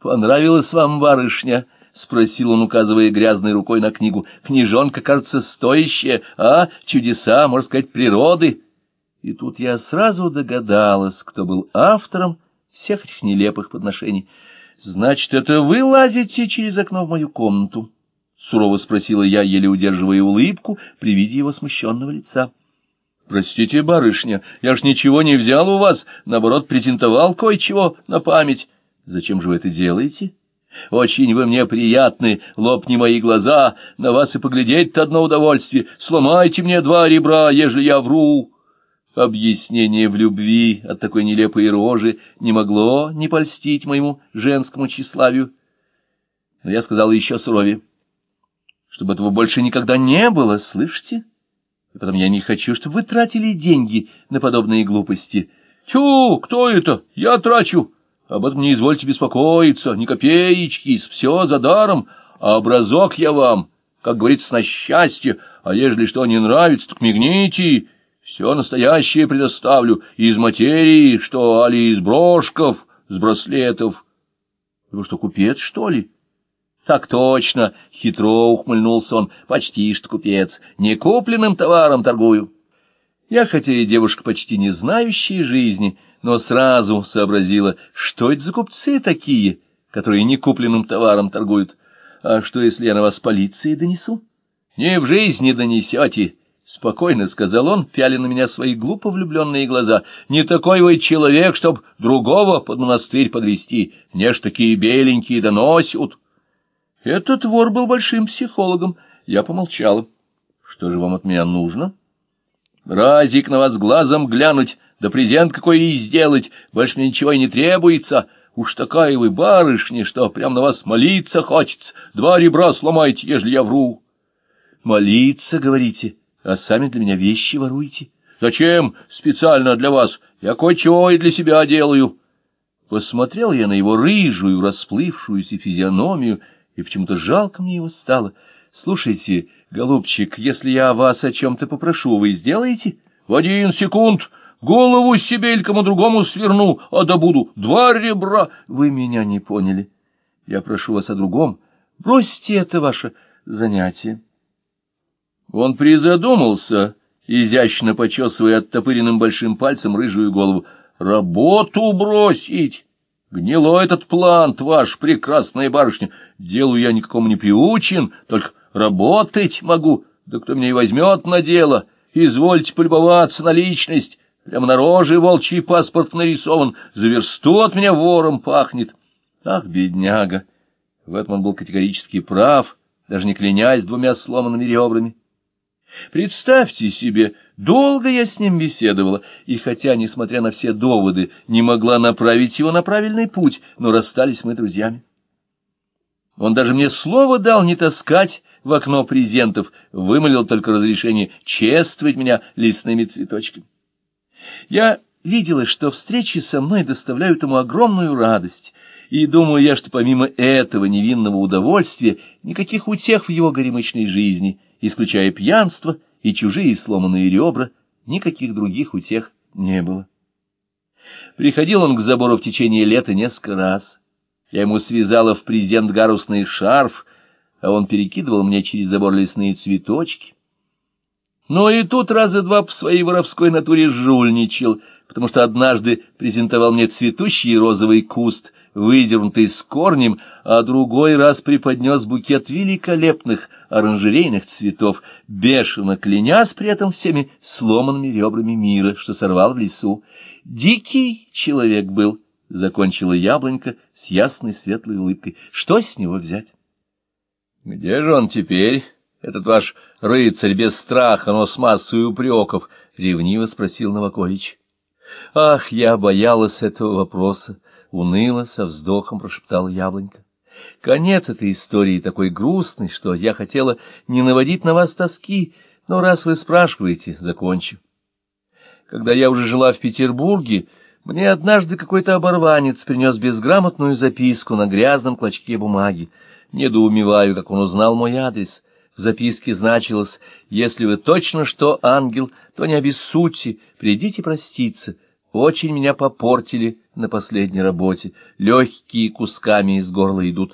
— Понравилась вам барышня? — спросил он, указывая грязной рукой на книгу. — Книжонка, кажется, стоящая, а? Чудеса, можно сказать, природы. И тут я сразу догадалась, кто был автором всех этих нелепых подношений. — Значит, это вы лазите через окно в мою комнату? — сурово спросила я, еле удерживая улыбку при виде его смущенного лица. — Простите, барышня, я ж ничего не взял у вас, наоборот, презентовал кое-чего на память. Зачем же вы это делаете? Очень вы мне приятны, лопни мои глаза, на вас и поглядеть-то одно удовольствие. Сломайте мне два ребра, ежели я вру. Объяснение в любви от такой нелепой рожи не могло не польстить моему женскому тщеславию. Но я сказал еще суровее, чтобы этого больше никогда не было, слышите? И потом я не хочу, чтобы вы тратили деньги на подобные глупости. Тю, кто это? Я трачу. Об этом не извольте беспокоиться, ни копеечки, все за даром, а образок я вам, как говорится, на счастье, а ежели что не нравится, так мигните, все настоящее предоставлю, из материи, что али из брошков, с браслетов. Вы что, купец, что ли? Так точно, хитро ухмыльнулся он, почти что купец, не купленным товаром торгую. Я, хотя и девушка почти не знающая жизни, — но сразу сообразила, что это за купцы такие, которые некупленным товаром торгуют. А что, если я на вас полиции донесу? Не в жизни донесете, — спокойно сказал он, пяля на меня свои глупо влюбленные глаза. Не такой вы человек, чтоб другого под монастырь подвести. Не ж такие беленькие доносят. Этот вор был большим психологом. Я помолчала. Что же вам от меня нужно? Разик на вас глазом глянуть, да презент какой и сделать, больше мне ничего и не требуется. Уж такая вы барышня, что прям на вас молиться хочется. Два ребра сломайте, ежели я вру. Молиться, говорите, а сами для меня вещи воруете. Зачем специально для вас? Я кое-чего и для себя делаю. Посмотрел я на его рыжую, расплывшуюся физиономию, и почему-то жалко мне его стало. Слушайте, голубчик, если я вас о чем-то попрошу, вы сделаете? В один секунд Голову себе или кому другому сверну, а добуду два ребра. Вы меня не поняли. Я прошу вас о другом. Бросьте это ваше занятие. Он призадумался, изящно почесывая оттопыренным большим пальцем рыжую голову. Работу бросить! Гнило этот план, ваш прекрасная барышня. Делу я никакому не приучен, только работать могу. Да кто меня и возьмет на дело? Извольте полюбоваться на личность. Прямо на роже волчий паспорт нарисован, за версту от меня вором пахнет. Ах, бедняга! В этом он был категорически прав, даже не клянясь двумя сломанными ребрами. Представьте себе, долго я с ним беседовала, и хотя, несмотря на все доводы, не могла направить его на правильный путь, но расстались мы друзьями. Он даже мне слово дал не таскать в окно презентов, вымолил только разрешение чествовать меня лесными цветочками. Я видела, что встречи со мной доставляют ему огромную радость, и думаю я, что помимо этого невинного удовольствия никаких утех в его горемычной жизни, исключая пьянство и чужие сломанные ребра, никаких других утех не было. Приходил он к забору в течение лета несколько раз. Я ему связала в презент гарусный шарф, а он перекидывал мне через забор лесные цветочки. Но и тут раза два по своей воровской натуре жульничал, потому что однажды презентовал мне цветущий розовый куст, выдернутый с корнем, а другой раз преподнес букет великолепных оранжерейных цветов, бешено клянясь при этом всеми сломанными ребрами мира, что сорвал в лесу. Дикий человек был, — закончила яблонька с ясной светлой улыбкой. Что с него взять? — Где же он теперь? Этот ваш рыцарь без страха, но с массой упреков, — ревниво спросил Новакович. Ах, я боялась этого вопроса, — уныло со вздохом прошептал Яблонька. Конец этой истории такой грустный, что я хотела не наводить на вас тоски, но раз вы спрашиваете, закончу. Когда я уже жила в Петербурге, мне однажды какой-то оборванец принес безграмотную записку на грязном клочке бумаги. Недоумеваю, как он узнал мой адрес — в записке значилось «Если вы точно что ангел, то не обессудьте, придите проститься. Очень меня попортили на последней работе, легкие кусками из горла идут.